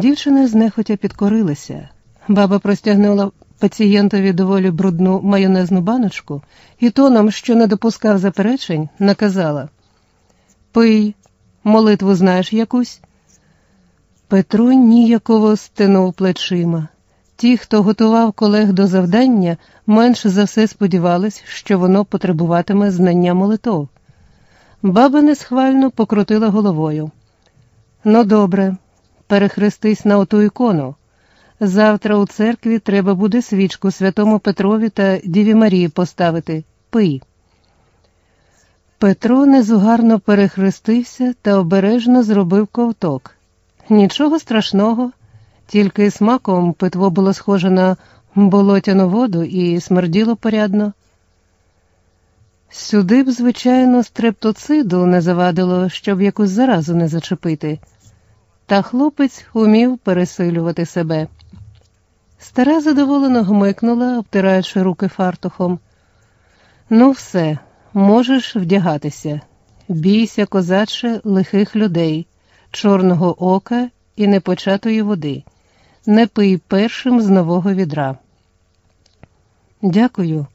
Дівчина знехотя підкорилася. Баба простягнула пацієнтові доволі брудну майонезну баночку і тоном, що не допускав заперечень, наказала Пий, молитву знаєш якусь? Петро ніяково стинув плечима. Ті, хто готував колег до завдання, менш за все сподівались, що воно потребуватиме знання молитов. Баба несхвально покрутила головою. Ну, добре, перехрестись на оту ікону. Завтра у церкві треба буде свічку святому Петрові та Діві Марії поставити. Пий. Петро незугарно перехрестився та обережно зробив ковток. Нічого страшного, тільки смаком питво було схоже на болотяну воду і смерділо порядно. Сюди б, звичайно, стрептоциду не завадило, щоб якусь заразу не зачепити, та хлопець умів пересилювати себе. Стара задоволено гмикнула, обтираючи руки фартухом. Ну, все, можеш вдягатися. Бійся, козаче, лихих людей, чорного ока і непочатої води. Не пий першим з нового відра. Дякую.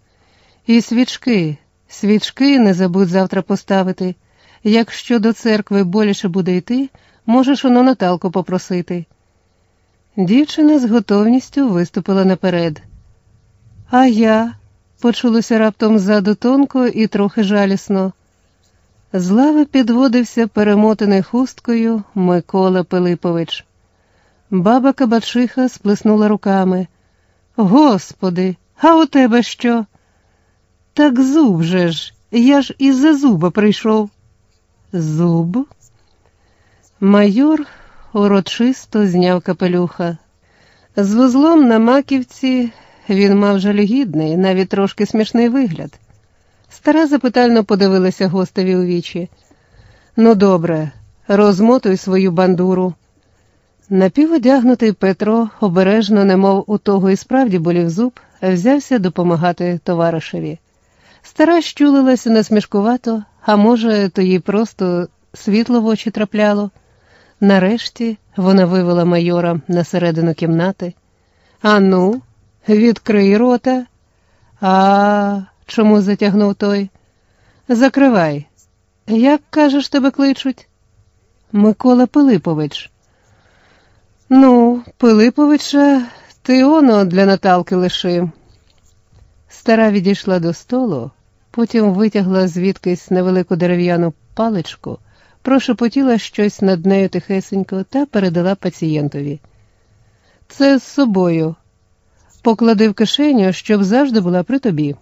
І свічки, свічки не забудь завтра поставити. Якщо до церкви боляче буде йти, можеш оно Наталку попросити. Дівчина з готовністю виступила наперед. А я, почулося раптом ззаду тонко і трохи жалісно. З лави підводився перемотаний хусткою Микола Пилипович. Баба Кабачиха сплеснула руками. Господи, а у тебе що? Так зуб же ж, я ж із за зуба прийшов. Зуб? Майор урочисто зняв капелюха. З вузлом на маківці він мав жалюгідний, навіть трошки смішний вигляд. Стара запитально подивилася гостеві у вічі. Ну, добре, розмотуй свою бандуру. Напіводягнутий Петро, обережно, немов у того і справді болів зуб, взявся допомагати товаришеві. Стара щулилася насмішкувато, а може, то їй просто світло в очі трапляло. Нарешті вона вивела майора на середину кімнати. Ану, відкрий рота. А чому затягнув той? Закривай. Як кажеш, тебе кличуть? Микола Пилипович. Ну, Пилиповича, ти оно для Наталки лиши. Стара відійшла до столу, потім витягла звідкись невелику дерев'яну паличку прошепотіла щось над нею тихесенько та передала пацієнтові. Це з собою. Поклади в кишеню, щоб завжди була при тобі.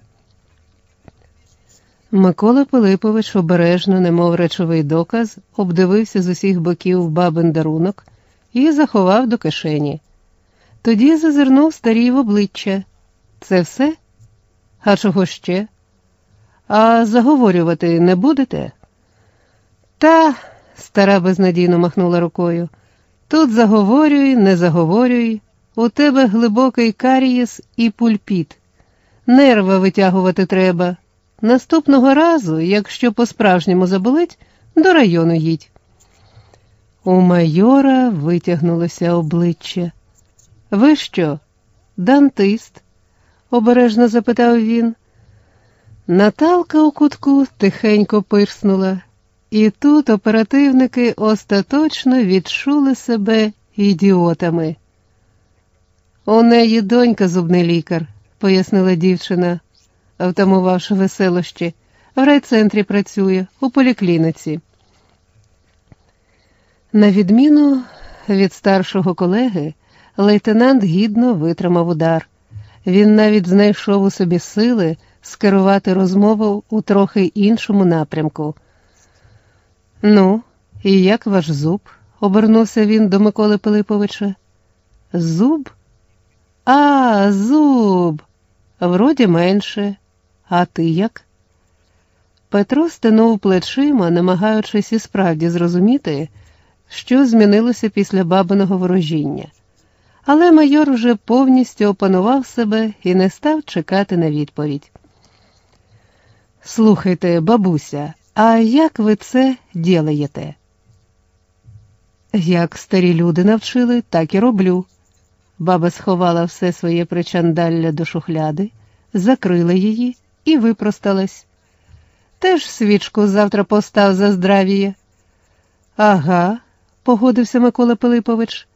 Микола Пилипович обережно, немов речовий доказ, обдивився з усіх боків бабин дарунок і заховав до кишені. Тоді зазирнув старій в обличчя. Це все? А чого ще? А заговорювати не будете? Та, стара безнадійно махнула рукою, тут заговорюй, не заговорюй, у тебе глибокий карієс і пульпіт. Нерва витягувати треба. Наступного разу, якщо по-справжньому заболить, до району їдь. У майора витягнулося обличчя. Ви що, дантист? обережно запитав він. Наталка у кутку тихенько пирснула. І тут оперативники остаточно відчули себе ідіотами. У неї донька зубний лікар, пояснила дівчина, втамувавши веселощі, в райцентрі працює, у поліклініці. На відміну від старшого колеги, лейтенант гідно витримав удар. Він навіть знайшов у собі сили скерувати розмову у трохи іншому напрямку. Ну, і як ваш зуб? обернувся він до Миколи Пилиповича. Зуб? А, зуб. Вроді менше. А ти як? Петро стинув плечима, намагаючись і справді зрозуміти, що змінилося після бабиного ворожіння. Але майор вже повністю опанував себе і не став чекати на відповідь. Слухайте, бабуся, а як ви це ділаєте? Як старі люди навчили, так і роблю. Баба сховала все своє причандалля до шухляди, закрила її і випросталась. Теж свічку завтра постав за здравіє. Ага, погодився Микола Пилипович.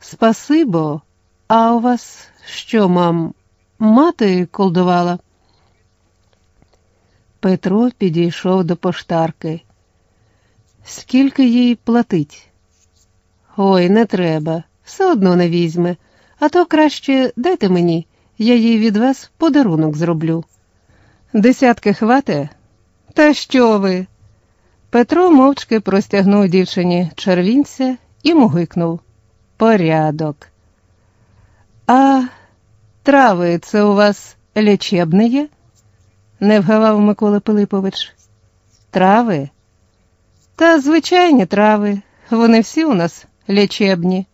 Спасибо, а у вас що, мам, мати колдувала? Петро підійшов до поштарки. Скільки їй платить? Ой, не треба, все одно не візьме, а то краще дайте мені, я їй від вас подарунок зроблю. Десятки хвате? Та що ви? Петро мовчки простягнув дівчині червінця і мугикнув. Порядок. А трави це у вас лічебне є? Не вгавав Микола Пилипович. Трави? Та звичайні трави, вони всі у нас лічебні.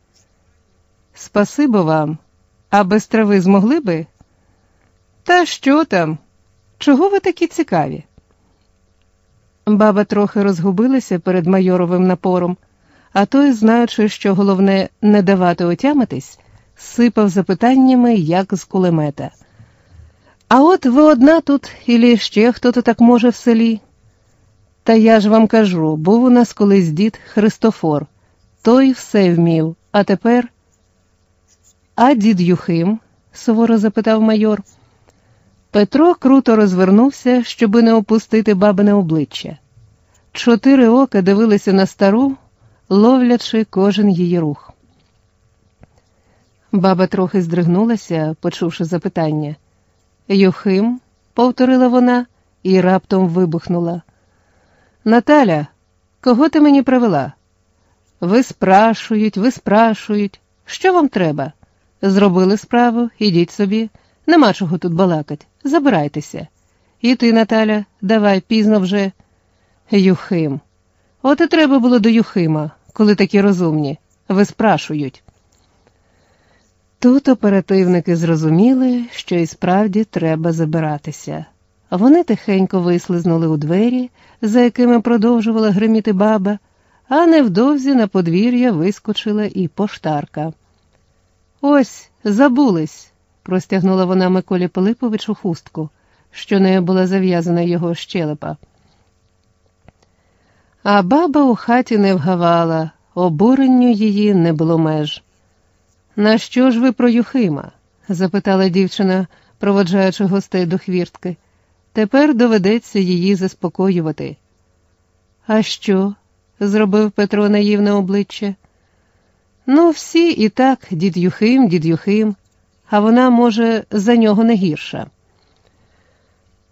Спасибо вам, а без трави змогли би? Та що там? Чого ви такі цікаві? Баба трохи розгубилася перед майоровим напором, а той, знаючи, що головне не давати отямитись, сипав запитаннями, як з кулемета. А от ви одна тут, ілі ще хто то так може в селі? Та я ж вам кажу, був у нас колись дід Христофор, той все вмів, а тепер. А дід Юхим? суворо запитав майор. Петро круто розвернувся, щоби не опустити бабине обличчя. Чотири ока дивилися на стару, ловлячи кожен її рух. Баба трохи здригнулася, почувши запитання. Юхим, повторила вона і раптом вибухнула. Наталя, кого ти мені привела? Ви спрашують, ви спрашують. Що вам треба? Зробили справу, ідіть собі, нема чого тут балакать. Забирайтеся. І ти, Наталя, давай пізно вже. Юхим. От і треба було до Юхима, коли такі розумні. Ви спрашують. Тут оперативники зрозуміли, що і справді треба забиратися. Вони тихенько вислизнули у двері, за якими продовжувала гриміти баба, а невдовзі на подвір'я вискочила і поштарка. Ось, забулись, простягнула вона Миколі Пилиповичу хустку, що нею була зав'язана його щелепа. А баба у хаті не вгавала, обуренню її не було меж. На що ж ви про Юхима? запитала дівчина, проводжаючи гостей до хвіртки. Тепер доведеться її заспокоювати. А що? зробив Петро наївне обличчя. Ну, всі і так, дід Юхим, дід Юхим, а вона, може, за нього не гірша.